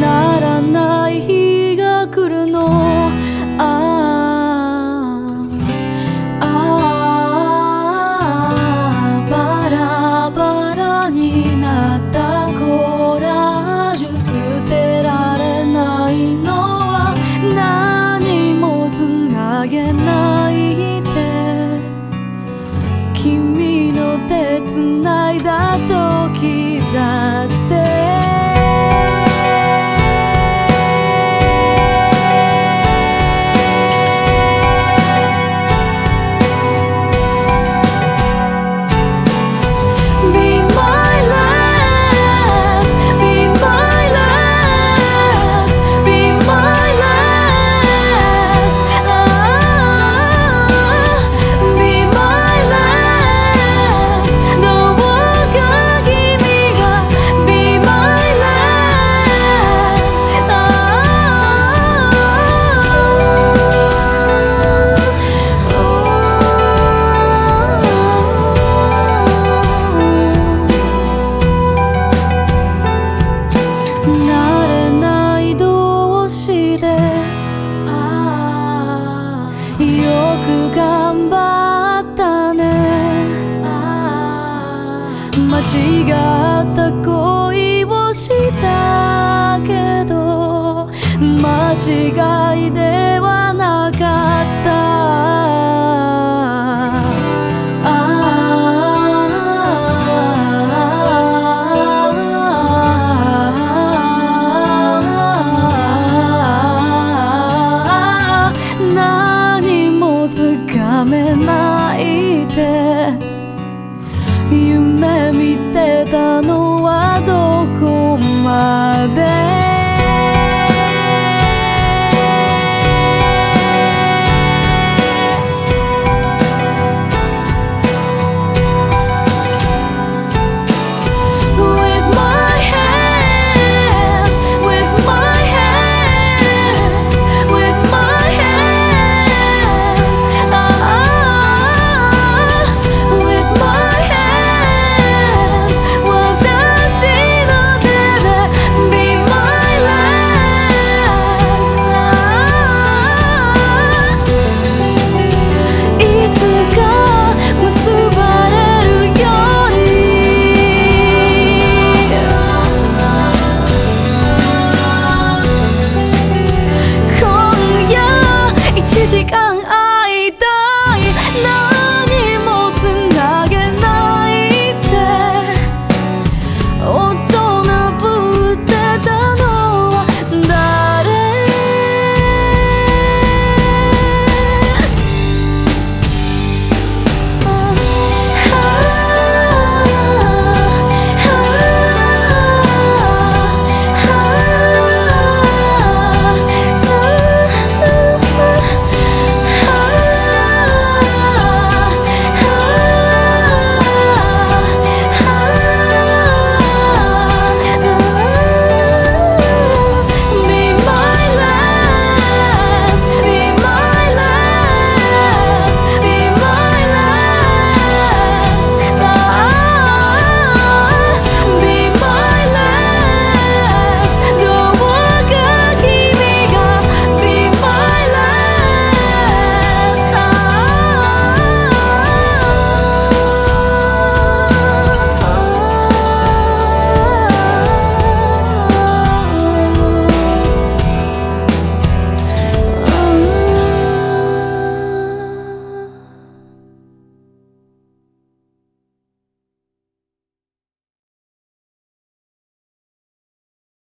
ならない日間違った恋をしたけど間違いではなかった。何もつかめないで夢見てたのはどこまで Cần